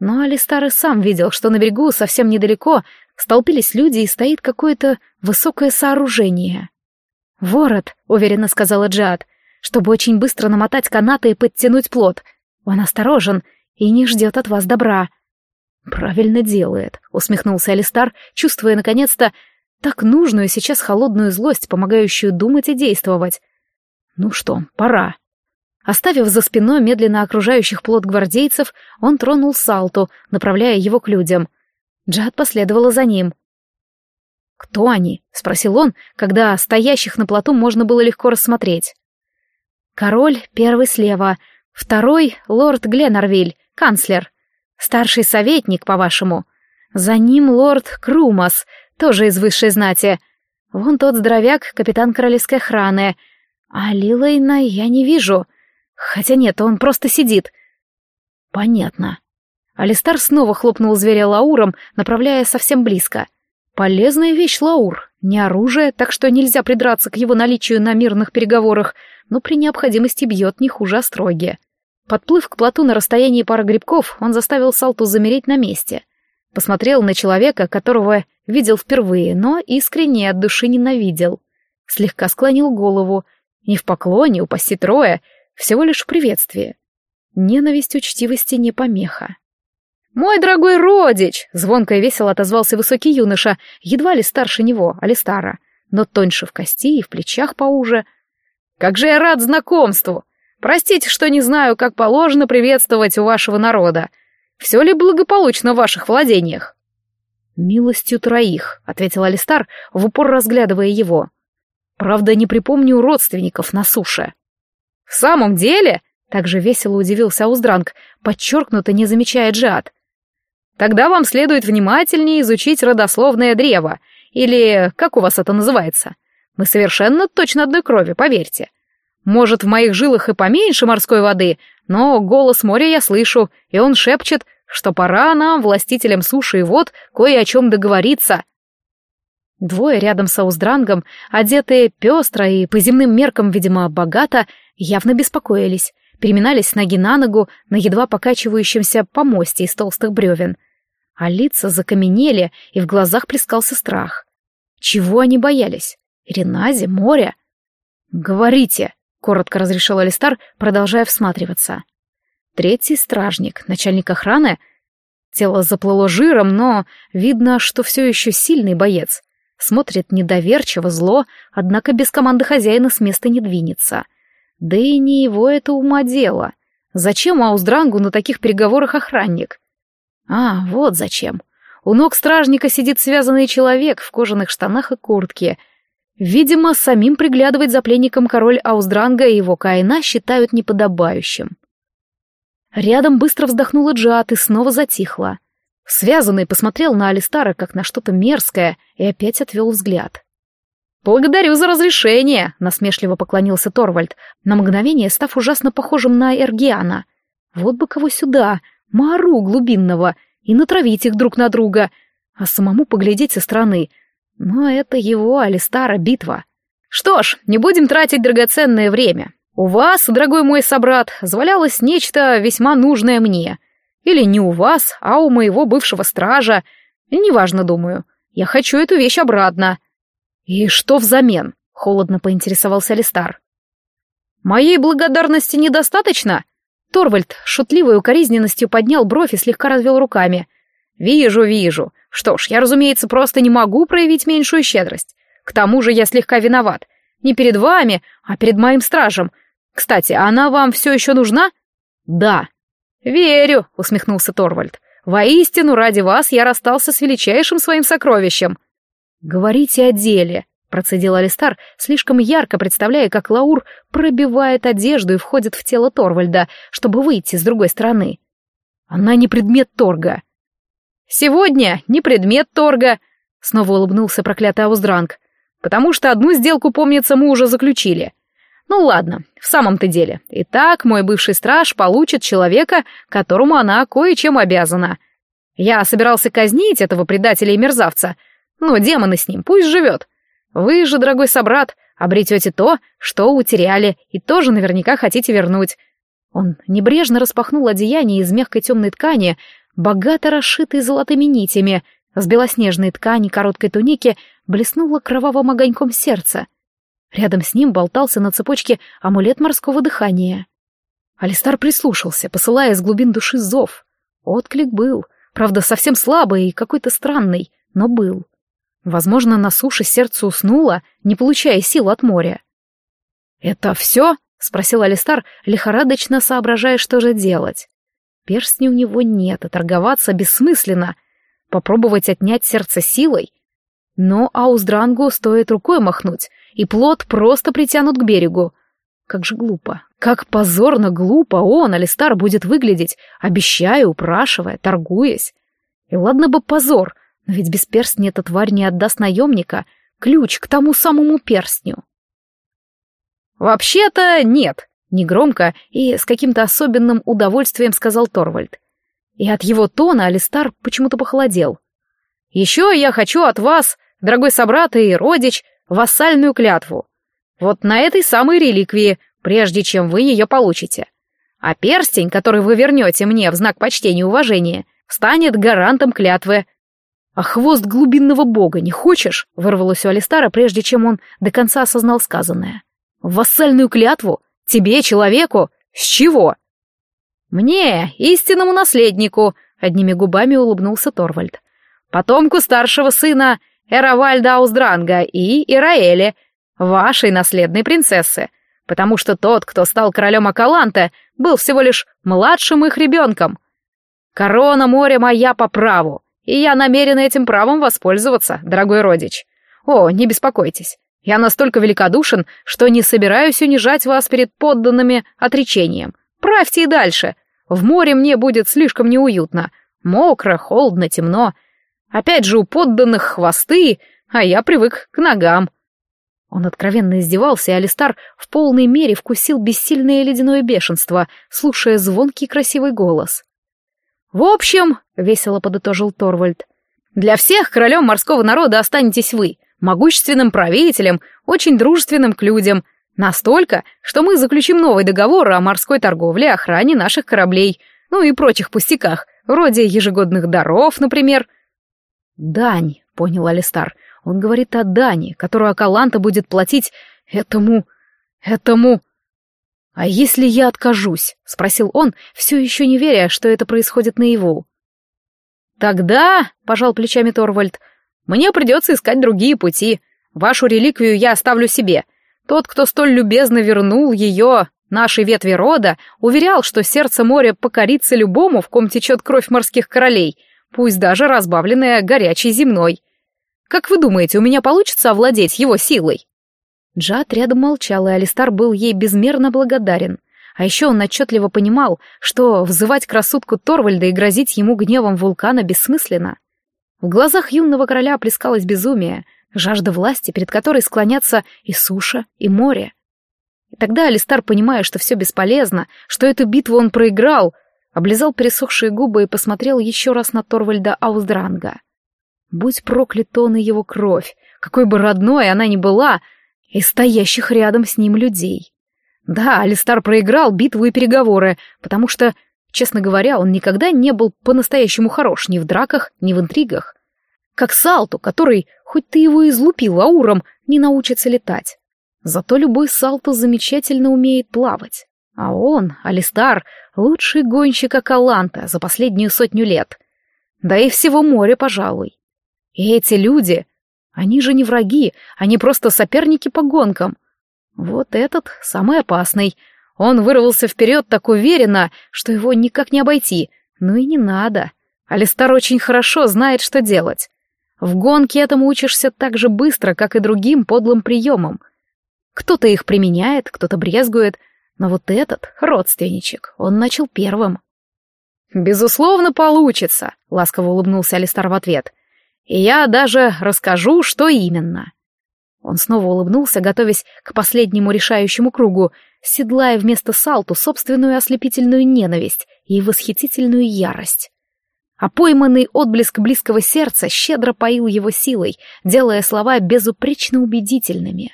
Но Алистар и сам видел, что на берегу совсем недалеко столпились люди и стоит какое-то высокое сооружение. «Ворот», — уверенно сказала Джад, чтобы очень быстро намотать канаты и подтянуть плот. Он осторожен и не ждет от вас добра. «Правильно делает», — усмехнулся Алистар, чувствуя, наконец-то, так нужную сейчас холодную злость, помогающую думать и действовать. «Ну что, пора». Оставив за спиной медленно окружающих плод гвардейцев, он тронул Салту, направляя его к людям. Джад последовала за ним. «Кто они?» — спросил он, когда стоящих на плоту можно было легко рассмотреть. Король первый слева, второй — лорд Гленарвиль, канцлер. Старший советник, по-вашему. За ним лорд Крумас, тоже из высшей знати. Вон тот здоровяк, капитан королевской охраны. А Лилейна я не вижу. Хотя нет, он просто сидит. Понятно. Алистар снова хлопнул зверя Лауром, направляя совсем близко. Полезная вещь Лаур, не оружие, так что нельзя придраться к его наличию на мирных переговорах, но при необходимости бьет не хуже остроги. Подплыв к плоту на расстоянии пары грибков, он заставил Салту замереть на месте. Посмотрел на человека, которого видел впервые, но искренне от души ненавидел. Слегка склонил голову. Не в поклоне, упаси трое, всего лишь в приветствии. Ненависть учтивости не помеха. «Мой дорогой родич!» — звонко и весело отозвался высокий юноша, едва ли старше него, Алистара, но тоньше в кости и в плечах поуже. «Как же я рад знакомству! Простите, что не знаю, как положено приветствовать у вашего народа. Все ли благополучно в ваших владениях?» «Милостью троих», — ответил Алистар, в упор разглядывая его. «Правда, не припомню родственников на суше». «В самом деле?» — также весело удивился Ауздранг, подчеркнуто не замечая Джад. «Тогда вам следует внимательнее изучить родословное древо, или как у вас это называется. Мы совершенно точно одной крови, поверьте. Может, в моих жилах и поменьше морской воды, но голос моря я слышу, и он шепчет, что пора нам, властителям суши и вод, кое о чем договориться. Двое рядом с Ауздрангом, одетые пестро и по земным меркам, видимо, богато, явно беспокоились, переминались с ноги на ногу на едва покачивающемся помосте из толстых бревен. А лица закаменели, и в глазах плескался страх. Чего они боялись? Ренази, моря? «Говорите!» — коротко разрешил Алистар, продолжая всматриваться. Третий стражник, начальник охраны. Тело заплыло жиром, но видно, что все еще сильный боец. Смотрит недоверчиво, зло, однако без команды хозяина с места не двинется. Да и не его это ума дело. Зачем Ауздрангу на таких переговорах охранник? А, вот зачем. У ног стражника сидит связанный человек в кожаных штанах и куртке — Видимо, самим приглядывать за пленником король Ауздранга и его Каина считают неподобающим. Рядом быстро вздохнула Джат и снова затихла. Связанный посмотрел на Алистара как на что-то мерзкое и опять отвел взгляд. «Благодарю за разрешение», — насмешливо поклонился Торвальд, на мгновение став ужасно похожим на Эргиана. «Вот бы кого сюда, Мару глубинного, и натравить их друг на друга, а самому поглядеть со стороны, но это его, Алистара, битва. Что ж, не будем тратить драгоценное время. У вас, дорогой мой собрат, завалялось нечто весьма нужное мне. Или не у вас, а у моего бывшего стража. Неважно, думаю. Я хочу эту вещь обратно. И что взамен? Холодно поинтересовался Алистар. Моей благодарности недостаточно? Торвальд шутливой укоризненностью поднял бровь и слегка развел руками. «Вижу, вижу. Что ж, я, разумеется, просто не могу проявить меньшую щедрость. К тому же я слегка виноват. Не перед вами, а перед моим стражем. Кстати, она вам все еще нужна? Да. Верю, усмехнулся Торвальд. Воистину, ради вас я расстался с величайшим своим сокровищем. Говорите о деле, процедил Алистар, слишком ярко представляя, как Лаур пробивает одежду и входит в тело Торвальда, чтобы выйти с другой стороны. Она не предмет торга. «Сегодня не предмет торга», — снова улыбнулся проклятый Ауздранг, «потому что одну сделку, помнится, мы уже заключили. Ну ладно, в самом-то деле. Итак, мой бывший страж получит человека, которому она кое-чем обязана. Я собирался казнить этого предателя и мерзавца, но демоны с ним, пусть живет. Вы же, дорогой собрат, обретете то, что утеряли, и тоже наверняка хотите вернуть». Он небрежно распахнул одеяние из мягкой темной ткани, богато расшитый золотыми нитями, с белоснежной ткани короткой туники блеснуло кровавым огоньком сердце. Рядом с ним болтался на цепочке амулет морского дыхания. Алистар прислушался, посылая из глубин души зов. Отклик был, правда, совсем слабый и какой-то странный, но был. Возможно, на суше сердце уснуло, не получая сил от моря. «Это все?» — спросил Алистар, лихорадочно соображая, что же делать. Перстня у него нет, а торговаться бессмысленно. Попробовать отнять сердце силой? Но Ауздрангу стоит рукой махнуть, и плод просто притянут к берегу. Как же глупо. Как позорно глупо он, Алистар, будет выглядеть, обещая, упрашивая, торгуясь. И ладно бы позор, ведь без перстня эта тварь не отдаст наемника ключ к тому самому перстню. «Вообще-то нет», — негромко и с каким-то особенным удовольствием сказал Торвальд. И от его тона Алистар почему-то похолодел. «Еще я хочу от вас, дорогой собрат и родич, вассальную клятву. Вот на этой самой реликвии, прежде чем вы ее получите. А перстень, который вы вернете мне в знак почтения и уважения, станет гарантом клятвы. А хвост глубинного бога не хочешь? Вырвалось у Алистара, прежде чем он до конца осознал сказанное. Вассальную клятву? Тебе, человеку? С чего? Мне, истинному наследнику, одними губами улыбнулся Торвальд. Потомку старшего сына Эравальда Ауздранга и Ираэле, вашей наследной принцессы, потому что тот, кто стал королем Акаланта, был всего лишь младшим их ребенком. Корона моря моя по праву, и я намерен этим правом воспользоваться, дорогой родич. О, не беспокойтесь, я настолько великодушен, что не собираюсь унижать вас перед подданными отречением. Правьте и дальше. В море мне будет слишком неуютно. Мокро, холодно, темно. Опять же у подданных хвосты, а я привык к ногам. Он откровенно издевался, и Алистар в полной мере вкусил бессильное ледяное бешенство, слушая звонкий красивый голос. «В общем», — весело подытожил Торвальд, — «для всех королем морского народа останетесь вы, могущественным правителем, очень дружественным к людям, настолько, что мы заключим новый договор о морской торговле охране наших кораблей, ну и прочих пустяках, вроде ежегодных даров, например». «Дань», — понял Алистар, — он говорит о Дане, которую Акаланта будет платить этому... этому... «А если я откажусь?» — спросил он, все еще не веря, что это происходит наяву. «Тогда», — пожал плечами Торвальд, — «мне придется искать другие пути. Вашу реликвию я оставлю себе. Тот, кто столь любезно вернул ее нашей ветви рода, уверял, что сердце моря покорится любому, в ком течет кровь морских королей, пусть даже разбавленная горячей земной. Как вы думаете, у меня получится овладеть его силой?» Джад рядом молчал, и Алистар был ей безмерно благодарен. А еще он отчетливо понимал, что взывать к рассудку Торвальда и грозить ему гневом вулкана бессмысленно. В глазах юного короля плескалось безумие, жажда власти, перед которой склонятся и суша, и море. И тогда Алистар, понимая, что все бесполезно, что эту битву он проиграл, облизал пересохшие губы и посмотрел еще раз на Торвальда Ауздранга. Будь проклят он и его кровь, какой бы родной она ни была, и стоящих рядом с ним людей. Да, Алистар проиграл битву и переговоры, потому что, честно говоря, он никогда не был по-настоящему хорош ни в драках, ни в интригах. Как Салту, который, хоть ты его излупил ауром, не научится летать. Зато любой Салту замечательно умеет плавать. А он, Алистар, лучший гонщик Акаланта за последнюю сотню лет. Да и всего моря, пожалуй. И эти люди, они же не враги, они просто соперники по гонкам. Вот этот самый опасный. Он вырвался вперед так уверенно, что его никак не обойти. Ну и не надо. Алистар очень хорошо знает, что делать. В гонке этому учишься так же быстро, как и другим подлым приемам. Кто-то их применяет, кто-то брезгует, но вот этот, родственничек, он начал первым. «Безусловно, получится», — ласково улыбнулся Алистар в ответ. И я даже расскажу, что именно. Он снова улыбнулся, готовясь к последнему решающему кругу, седлая вместо салту собственную ослепительную ненависть и восхитительную ярость. А пойманный отблеск близкого сердца щедро поил его силой, делая слова безупречно убедительными.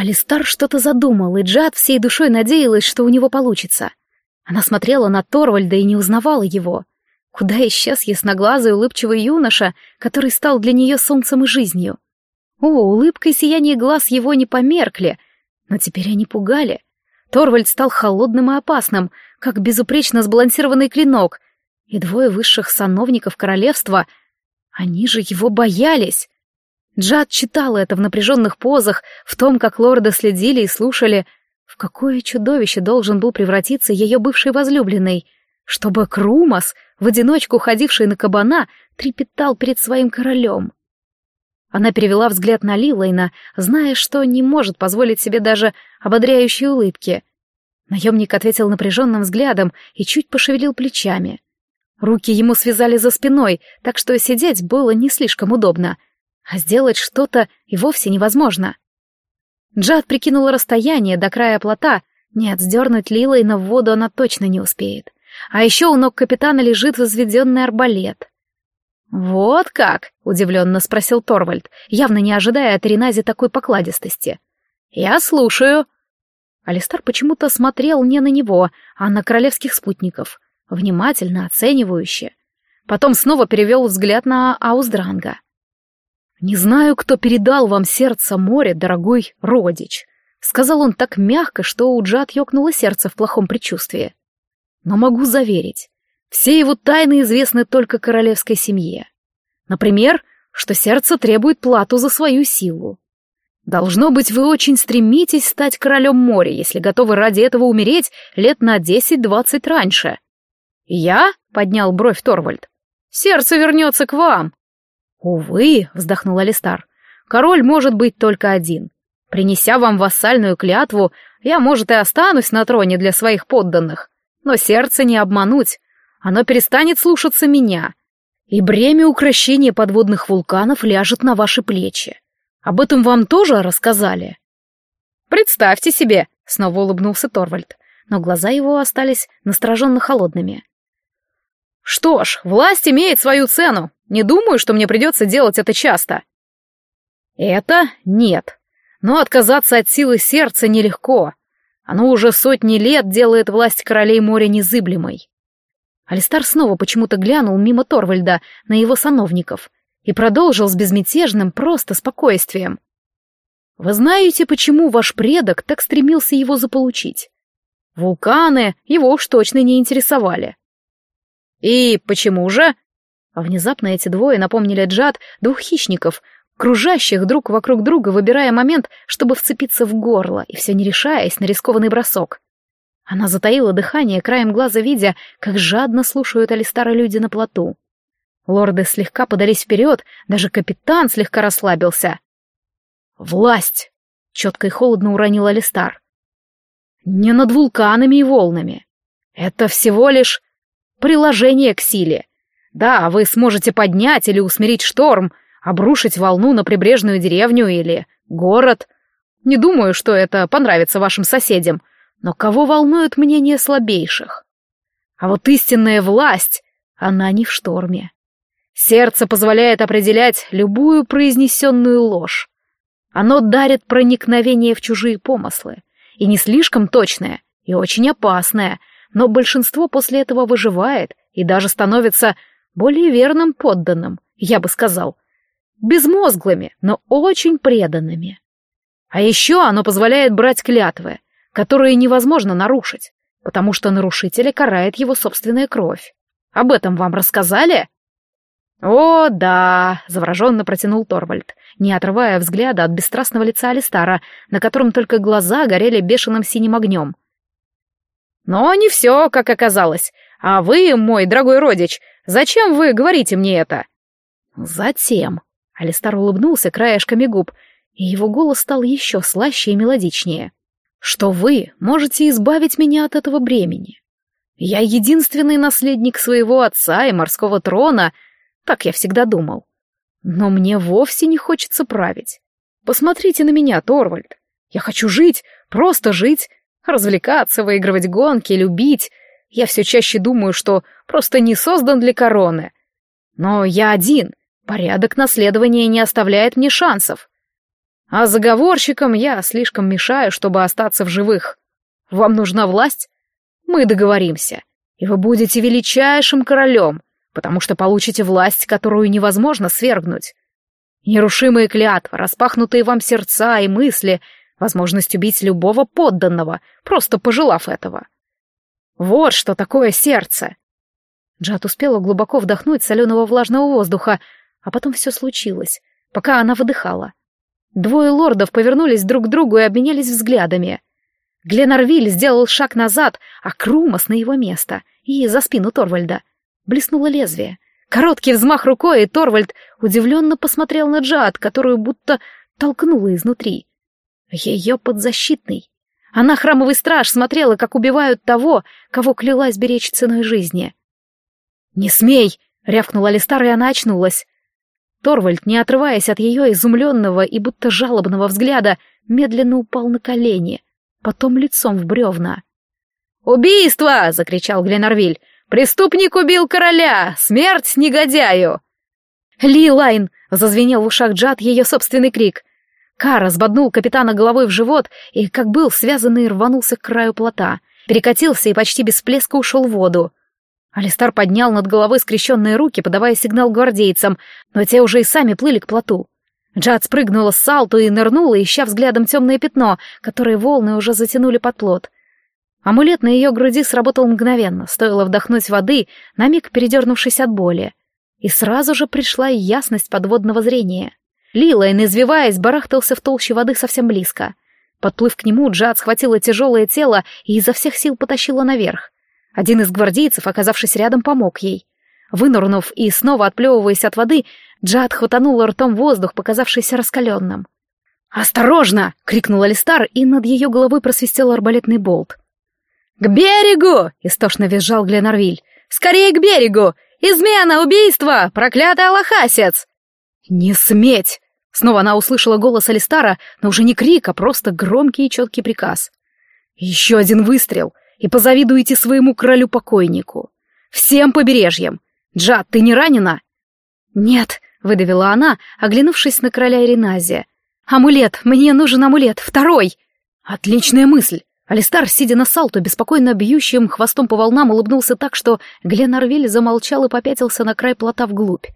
Алистар что-то задумал, и Джад всей душой надеялась, что у него получится. Она смотрела на Торвальда и не узнавала его. Куда исчез ясноглазый улыбчивый юноша, который стал для нее солнцем и жизнью? О, улыбка и сияние глаз его не померкли, но теперь они пугали. Торвальд стал холодным и опасным, как безупречно сбалансированный клинок, и двое высших сановников королевства, они же его боялись. Джад читала это в напряженных позах, в том, как лорды следили и слушали, в какое чудовище должен был превратиться ее бывший возлюбленный, чтобы Крумас, в одиночку ходивший на кабана, трепетал перед своим королем. Она перевела взгляд на Лилайна, зная, что не может позволить себе даже ободряющей улыбки. Наемник ответил напряженным взглядом и чуть пошевелил плечами. Руки ему связали за спиной, так что сидеть было не слишком удобно, а сделать что-то и вовсе невозможно. Джад прикинула расстояние до края плота. Нет, сдернуть Лилайна в воду она точно не успеет. А еще у ног капитана лежит возведенный арбалет. «Вот как?» — удивленно спросил Торвальд, явно не ожидая от Ренази такой покладистости. «Я слушаю». Алистар почему-то смотрел не на него, а на королевских спутников, внимательно, оценивающе. Потом снова перевел взгляд на Ауздранга. «Не знаю, кто передал вам сердце моря, дорогой родич», — сказал он так мягко, что у Джад ёкнуло сердце в плохом предчувствии. «Но могу заверить, все его тайны известны только королевской семье. Например, что сердце требует плату за свою силу. Должно быть, вы очень стремитесь стать королем моря, если готовы ради этого умереть лет на десять-двадцать раньше. Я? — поднял бровь Торвальд. Сердце вернется к вам. Увы, — вздохнул Алистар, — король может быть только один. Принеся вам вассальную клятву, я, может, и останусь на троне для своих подданных, но сердце не обмануть, оно перестанет слушаться меня, и бремя укрощения подводных вулканов ляжет на ваши плечи. Об этом вам тоже рассказали?» «Представьте себе!» — снова улыбнулся Торвальд, но глаза его остались настороженно холодными. «Что ж, власть имеет свою цену. Не думаю, что мне придется делать это часто». «Это нет. Но отказаться от силы сердца нелегко. Оно уже сотни лет делает власть королей моря незыблемой. Алистар снова почему-то глянул мимо Торвальда на его сановников и продолжил с безмятежным, просто спокойствием. «Вы знаете, почему ваш предок так стремился его заполучить? Вулканы его уж точно не интересовали». «И почему же?» А внезапно эти двое напомнили Джад двух хищников, кружащих друг вокруг друга, выбирая момент, чтобы вцепиться в горло, и все не решаясь на рискованный бросок. Она затаила дыхание, краем глаза видя, как жадно слушают Алистара люди на плоту. Лорды слегка подались вперед, даже капитан слегка расслабился. «Власть!» — четко и холодно уронил Алистар. «Не над вулканами и волнами. Это всего лишь приложение к силе. Да, вы сможете поднять или усмирить шторм, обрушить волну на прибрежную деревню или город. Не думаю, что это понравится вашим соседям, но кого волнует мнение слабейших? А вот истинная власть, она не в шторме. Сердце позволяет определять любую произнесенную ложь. Оно дарит проникновение в чужие помыслы. И не слишком точное, и очень опасное, но большинство после этого выживает и даже становится более верным подданным, я бы сказал. Безмозглыми, но очень преданными. А еще оно позволяет брать клятвы, которые невозможно нарушить, потому что нарушителя карает его собственная кровь. Об этом вам рассказали? О, да, завороженно протянул Торвальд, не отрывая взгляда от бесстрастного лица Алистара, на котором только глаза горели бешеным синим огнем. Но не все, как оказалось. А вы, мой дорогой родич, зачем вы говорите мне это? Затем. Алистар улыбнулся краешками губ, и его голос стал еще слаще и мелодичнее что вы можете избавить меня от этого бремени. Я единственный наследник своего отца и морского трона, так я всегда думал. Но мне вовсе не хочется править. Посмотрите на меня, Торвальд. Я хочу жить, просто жить, развлекаться, выигрывать гонки, любить. Я все чаще думаю, что просто не создан для короны. Но я один, порядок наследования не оставляет мне шансов. А заговорщикам я слишком мешаю, чтобы остаться в живых. Вам нужна власть? Мы договоримся, и вы будете величайшим королем, потому что получите власть, которую невозможно свергнуть. Нерушимые клятвы, распахнутые вам сердца и мысли, возможность убить любого подданного, просто пожелав этого. Вот что такое сердце. Джад успела глубоко вдохнуть соленого влажного воздуха, а потом все случилось, пока она выдыхала. Двое лордов повернулись друг к другу и обменялись взглядами. Гленарвиль сделал шаг назад, а Крумас на его место, и за спину Торвальда. Блеснуло лезвие. Короткий взмах рукой, и Торвальд удивленно посмотрел на Джад, которую будто толкнула изнутри. Ее подзащитный. Она, храмовый страж, смотрела, как убивают того, кого клялась беречь ценой жизни. «Не смей!» — рявкнула Алистар, и она очнулась. Торвальд, не отрываясь от ее изумленного и будто жалобного взгляда, медленно упал на колени, потом лицом в бревна. «Убийство!» — закричал Гленарвиль. «Преступник убил короля! Смерть негодяю!» «Ли Лайн!» — зазвенел в ушах Джад ее собственный крик. Кара сбоднул капитана головой в живот и, как был связанный, рванулся к краю плота, перекатился и почти без всплеска ушел в воду. Алистар поднял над головой скрещенные руки, подавая сигнал гвардейцам, но те уже и сами плыли к плоту. Джад спрыгнула с салту и нырнула, ища взглядом темное пятно, которое волны уже затянули под плот. Амулет на ее груди сработал мгновенно, стоило вдохнуть воды, на миг передернувшись от боли. И сразу же пришла ясность подводного зрения. Лилайн, извиваясь, барахтался в толще воды совсем близко. Подплыв к нему, Джад схватила тяжелое тело и изо всех сил потащила наверх. Один из гвардейцев, оказавшись рядом, помог ей. Вынырнув и снова отплевываясь от воды, Джад хватанула ртом воздух, показавшийся раскаленным. «Осторожно!» — крикнул Алистар, и над ее головой просвистел арбалетный болт. «К берегу!» — истошно визжал Гленарвиль. «Скорее к берегу! Измена, убийство! Проклятый аллахасец!» «Не сметь!» Снова она услышала голос Алистара, но уже не крик, а просто громкий и четкий приказ. «Еще один выстрел, и позавидуете своему королю-покойнику. Всем побережьем! Джад, ты не ранена?» «Нет», — выдавила она, оглянувшись на короля Ириназия. «Амулет! Мне нужен амулет! Второй!» «Отличная мысль!» Алистар, сидя на салту, беспокойно бьющим хвостом по волнам, улыбнулся так, что Гленарвиль замолчал и попятился на край плота вглубь.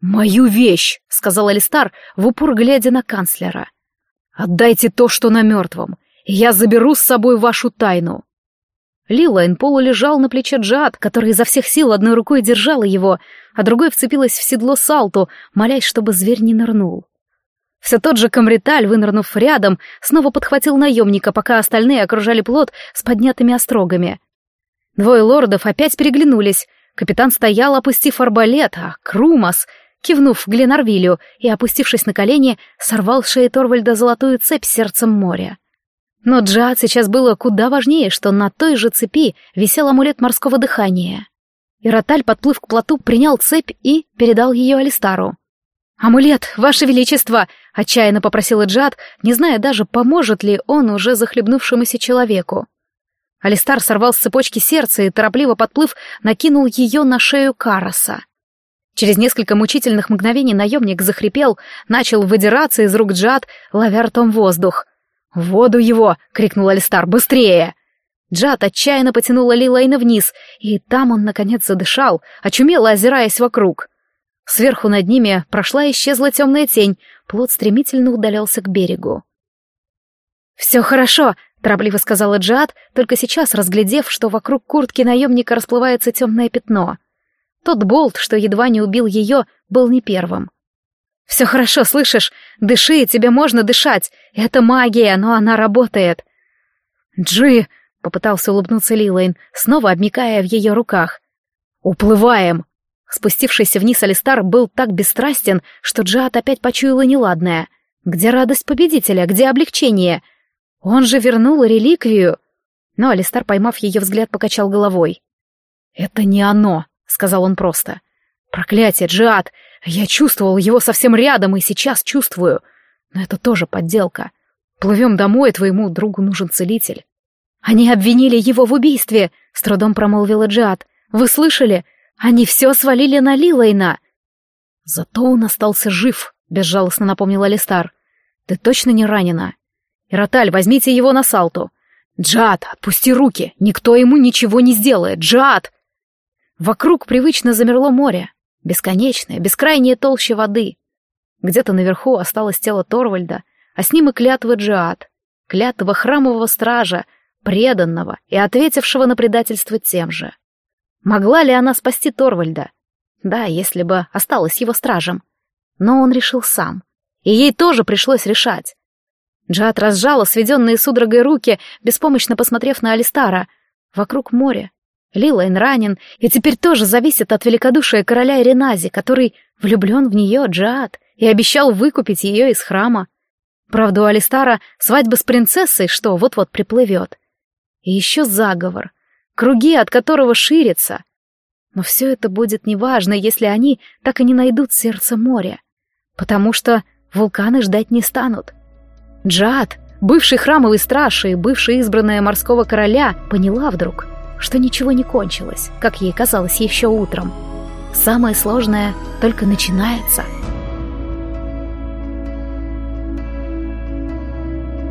«Мою вещь!» — сказал Алистар, в упор глядя на канцлера. «Отдайте то, что на мертвом, и я заберу с собой вашу тайну». Лилайн полулежал на плече Джад, который изо всех сил одной рукой держала его, а другой вцепилась в седло Салту, молясь, чтобы зверь не нырнул. Все тот же Камриталь, вынырнув рядом, снова подхватил наемника, пока остальные окружали плот с поднятыми острогами. Двое лордов опять переглянулись. Капитан стоял, опустив арбалет, а Крумас, кивнув Гленарвилю и опустившись на колени, сорвал с шеи Торвальда золотую цепь сердцем моря. Но Джад сейчас было куда важнее, что на той же цепи висел амулет морского дыхания. И Роталь, подплыв к плоту, принял цепь и передал ее Алистару. «Амулет, Ваше Величество!» — отчаянно попросила Джад, не зная даже, поможет ли он уже захлебнувшемуся человеку. Алистар сорвал с цепочки сердце и, торопливо подплыв, накинул ее на шею Караса. Через несколько мучительных мгновений наемник захрипел, начал выдираться из рук Джад, ловя ртом воздух. «В воду его!» — крикнул Алистар. «Быстрее!» Джад отчаянно потянула Лилайна вниз, и там он, наконец, задышал, очумело озираясь вокруг. Сверху над ними прошла и исчезла темная тень, плод стремительно удалялся к берегу. «Все хорошо», — торопливо сказала Джад, только сейчас разглядев, что вокруг куртки наемника расплывается темное пятно. Тот болт, что едва не убил ее, был не первым. «Все хорошо, слышишь? Дыши, тебе можно дышать. Это магия, но она работает». «Джи!» — попытался улыбнуться Лилейн, снова обмикая в ее руках. «Уплываем!» Спустившийся вниз Алистар был так бесстрастен, что Джиат опять почуяла неладное. Где радость победителя, где облегчение? Он же вернул реликвию. Но Алистар, поймав ее взгляд, покачал головой. «Это не оно», — сказал он просто. «Проклятие, Джиат! Я чувствовал его совсем рядом и сейчас чувствую. Но это тоже подделка. Плывем домой, твоему другу нужен целитель. Они обвинили его в убийстве, с трудом промолвила Джиад. Вы слышали? Они все свалили на Лилайна. Зато он остался жив, безжалостно напомнил Алистар. Ты точно не ранена? Ироталь, возьмите его на салту. Джад, отпусти руки, никто ему ничего не сделает. Джад! Вокруг привычно замерло море. Бесконечная, бескрайняя толща воды. Где-то наверху осталось тело Торвальда, а с ним и клятва Джиад, клятва храмового стража, преданного и ответившего на предательство тем же. Могла ли она спасти Торвальда? Да, если бы осталась его стражем. Но он решил сам. И ей тоже пришлось решать. Джад разжала сведенные судорогой руки, беспомощно посмотрев на Алистара. Вокруг море. Лилайн ранен, и теперь тоже зависит от великодушия короля Иренази, который влюблен в нее, Джад, и обещал выкупить ее из храма. Правда, у Алистара свадьба с принцессой, что вот-вот приплывет. И еще заговор, круги от которого ширятся. Но все это будет неважно, если они так и не найдут сердце моря, потому что вулканы ждать не станут. Джад, бывший храмовый страж и бывшая избранная морского короля, поняла вдруг, что ничего не кончилось, как ей казалось еще утром. Самое сложное только начинается.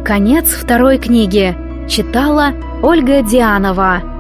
Конец второй книги. Читала Ольга Дианова.